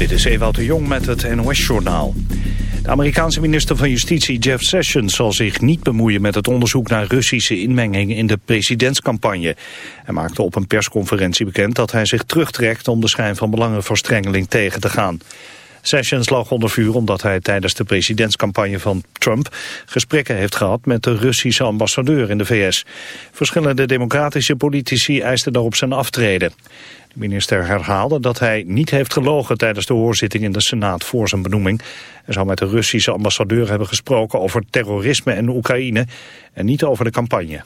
Dit is Ewout de Jong met het NOS-journaal. De Amerikaanse minister van Justitie Jeff Sessions zal zich niet bemoeien met het onderzoek naar Russische inmenging in de presidentscampagne. Hij maakte op een persconferentie bekend dat hij zich terugtrekt om de schijn van belangenverstrengeling tegen te gaan. Sessions lag onder vuur omdat hij tijdens de presidentscampagne van Trump gesprekken heeft gehad met de Russische ambassadeur in de VS. Verschillende democratische politici eisten daarop zijn aftreden. De minister herhaalde dat hij niet heeft gelogen tijdens de hoorzitting in de Senaat voor zijn benoeming. Hij zou met de Russische ambassadeur hebben gesproken over terrorisme en Oekraïne en niet over de campagne.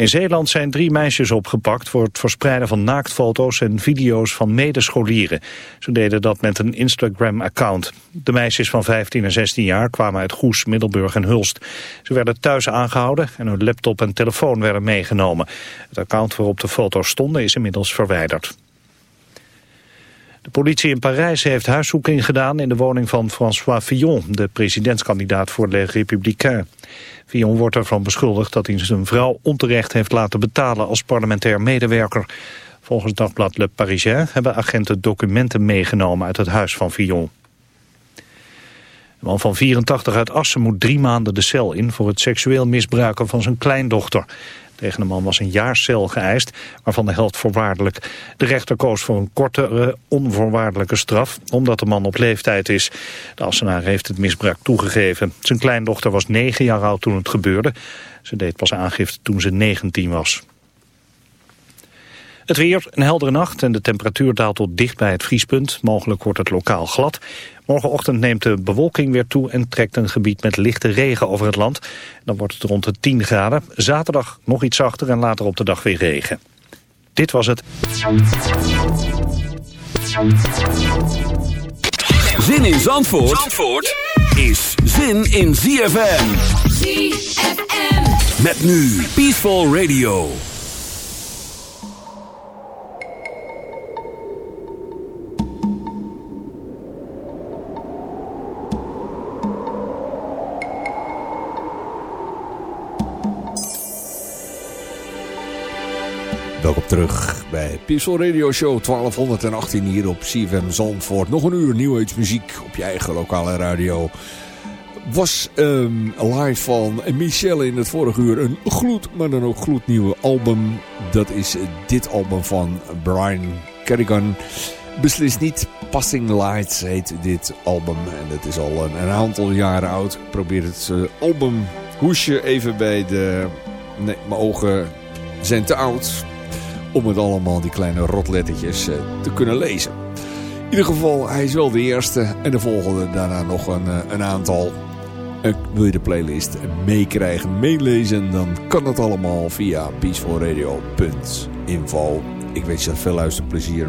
In Zeeland zijn drie meisjes opgepakt voor het verspreiden van naaktfoto's en video's van medescholieren. Ze deden dat met een Instagram-account. De meisjes van 15 en 16 jaar kwamen uit Goes, Middelburg en Hulst. Ze werden thuis aangehouden en hun laptop en telefoon werden meegenomen. Het account waarop de foto's stonden is inmiddels verwijderd. De politie in Parijs heeft huiszoeking gedaan in de woning van François Fillon, de presidentskandidaat voor Les Républicains. Fillon wordt ervan beschuldigd dat hij zijn vrouw onterecht heeft laten betalen als parlementair medewerker. Volgens dagblad Le Parisien hebben agenten documenten meegenomen uit het huis van Fillon. De man van 84 uit Assen moet drie maanden de cel in voor het seksueel misbruiken van zijn kleindochter. Tegen de man was een jaar cel geëist, waarvan de helft voorwaardelijk. De rechter koos voor een kortere, onvoorwaardelijke straf, omdat de man op leeftijd is. De Assenaar heeft het misbruik toegegeven. Zijn kleindochter was negen jaar oud toen het gebeurde. Ze deed pas aangifte toen ze 19 was. Het weer, een heldere nacht en de temperatuur daalt tot dicht bij het vriespunt. Mogelijk wordt het lokaal glad. Morgenochtend neemt de bewolking weer toe en trekt een gebied met lichte regen over het land. Dan wordt het rond de 10 graden. Zaterdag nog iets zachter en later op de dag weer regen. Dit was het. Zin in Zandvoort, Zandvoort is zin in ZFM. ZFM. Met nu Peaceful Radio. Welkom terug bij Peaceful Radio Show 1218 hier op CFM Zandvoort. Nog een uur nieuwheidsmuziek op je eigen lokale radio. Was um, live van Michelle in het vorige uur een gloed, maar dan ook gloednieuwe album. Dat is dit album van Brian Kerrigan. Beslist niet, Passing Lights heet dit album. En het is al een, een aantal jaren oud. Ik probeer het uh, album hoesje even bij de... Nee, mijn ogen zijn te oud om het allemaal, die kleine rotlettertjes, eh, te kunnen lezen. In ieder geval, hij is wel de eerste en de volgende daarna nog een, eh, een aantal. Uh, wil je de playlist meekrijgen, meelezen, dan kan dat allemaal via peacefulradio.info. Ik wens je veel luisterplezier.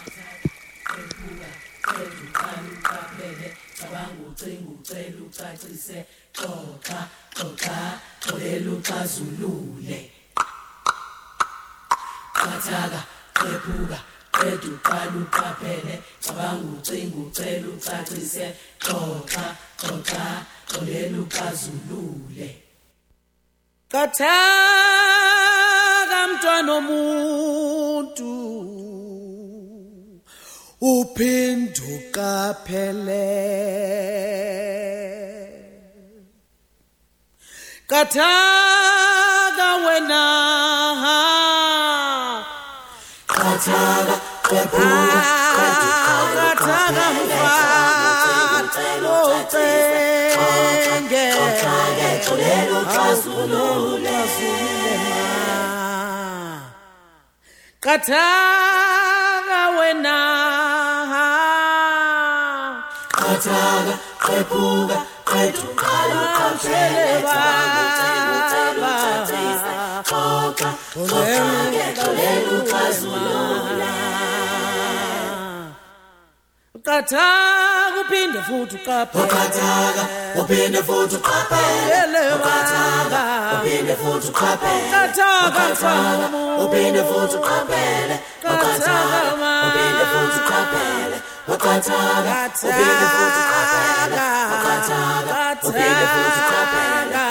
uxazulule qhathaka qephuka qeda uqala uqaphele. Cabanga ucinga ucela ucacise. Xoxa xoxa xolela uxazulule qathaka mntwana omuntu. Uphenduka phele qathaka wena qhathaka qhathaka mfana ucenge xolelo xazulule qhathaka wena uqathaka uphinde futhi uqapheuqathaka uphinde futhi uqapheleqathaka uphinde futhi uqapheleqathaka uphinde futhi uqaphele. Uqathaka uphinde futhi uqaphele. Uqathaka uphinde futhi uqaphele. Uqathaka uphinde futhi uqaphele.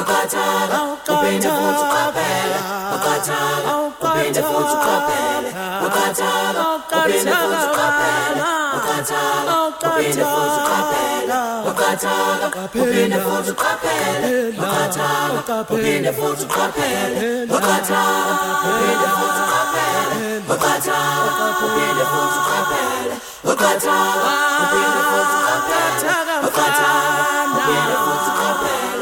kathaka uphinde futhi uqaphele kathaka uphinde futhi uqaphele kathaka uphinde futhi uqaphele kathaka uphinde futhi uqaphele kathaka uphinde futhi uqaphele kathaka uphinde futhi uqaphele kathaka uphinde futhi uqaphele kathaka uphinde futhi uqaphele kathaka uphinde futhi uqaphele kathaka uphinde futhi uqaphele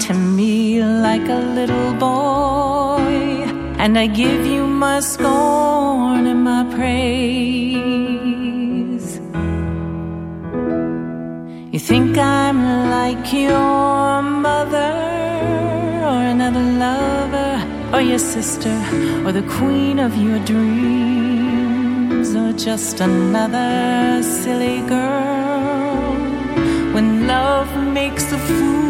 to me like a little boy, and I give you my scorn and my praise. You think I'm like your mother or another lover or your sister or the queen of your dreams or just another silly girl when love makes a fool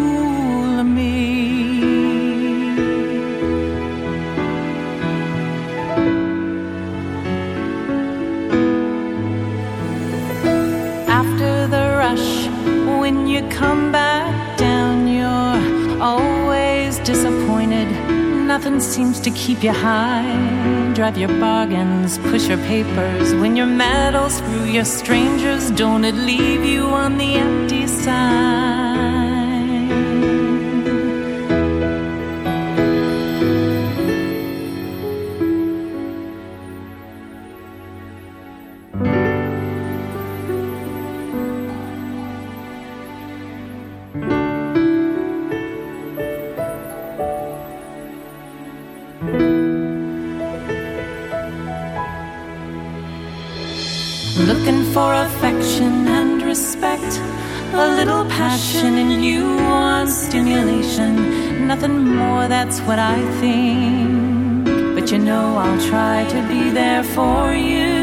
Nothing seems to keep you high. Drive your bargains, push your papers. When you're mad, all screw your strangers. Don't it leave you on the empty side? Respect, a little passion and you want stimulation. Nothing more, that's what I think. But you know I'll try to be there for you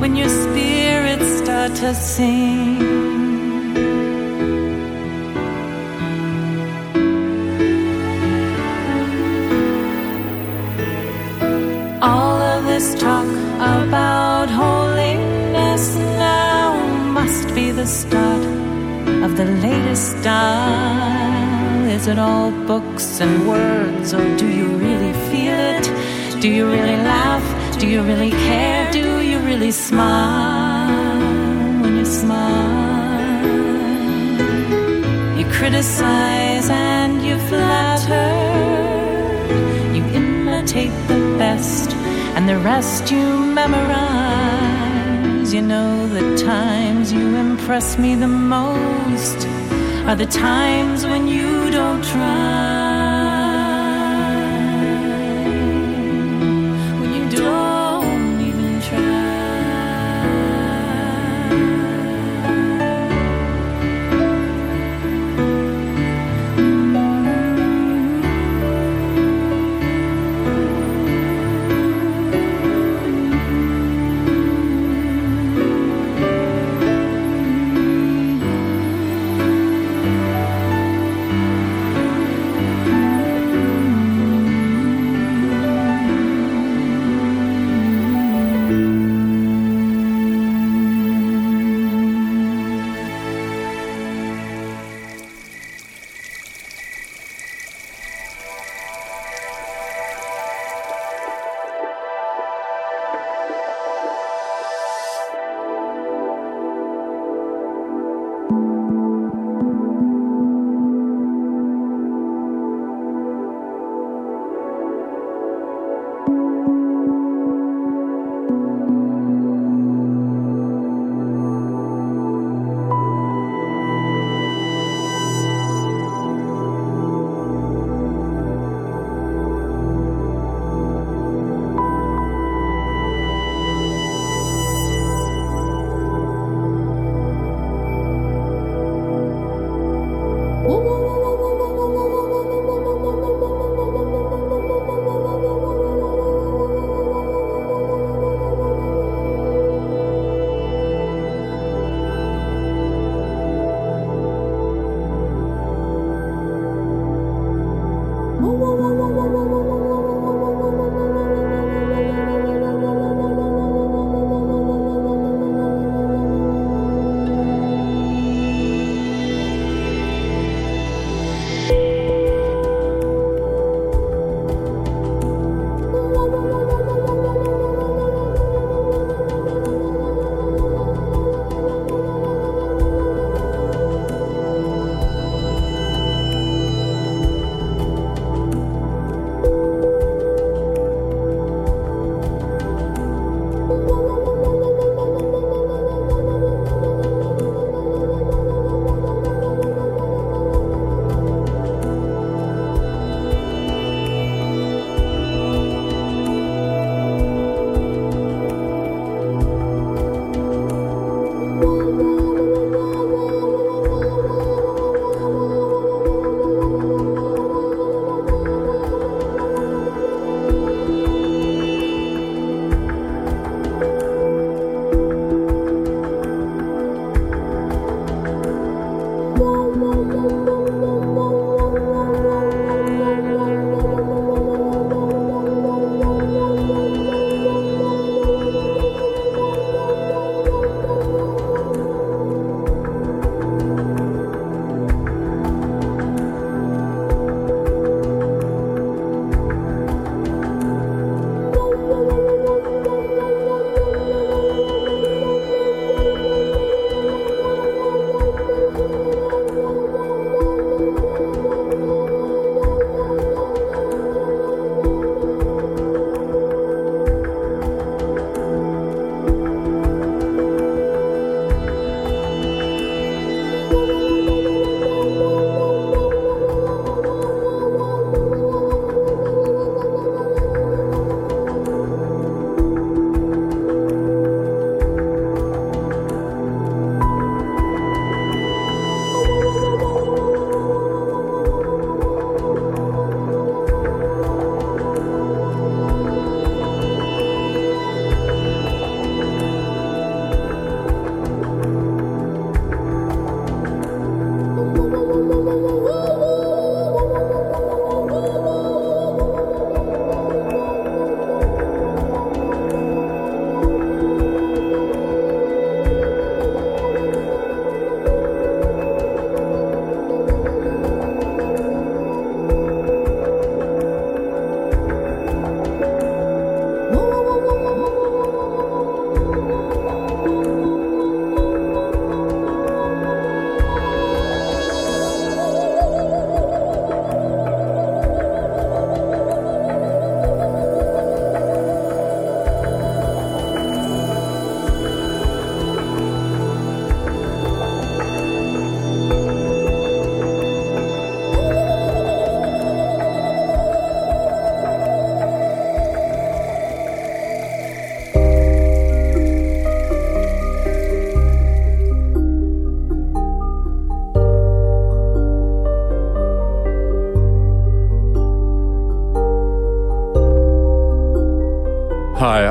when your spirits start to sing. All of this talk about the start of the latest style. Is it all books and words, or do you really feel it? Do you really laugh? Do you really care? Do you really smile when you smile? You criticize and you flatter. You imitate the best, and the rest you memorize. You know the times you impress me the most are the times when you don't try.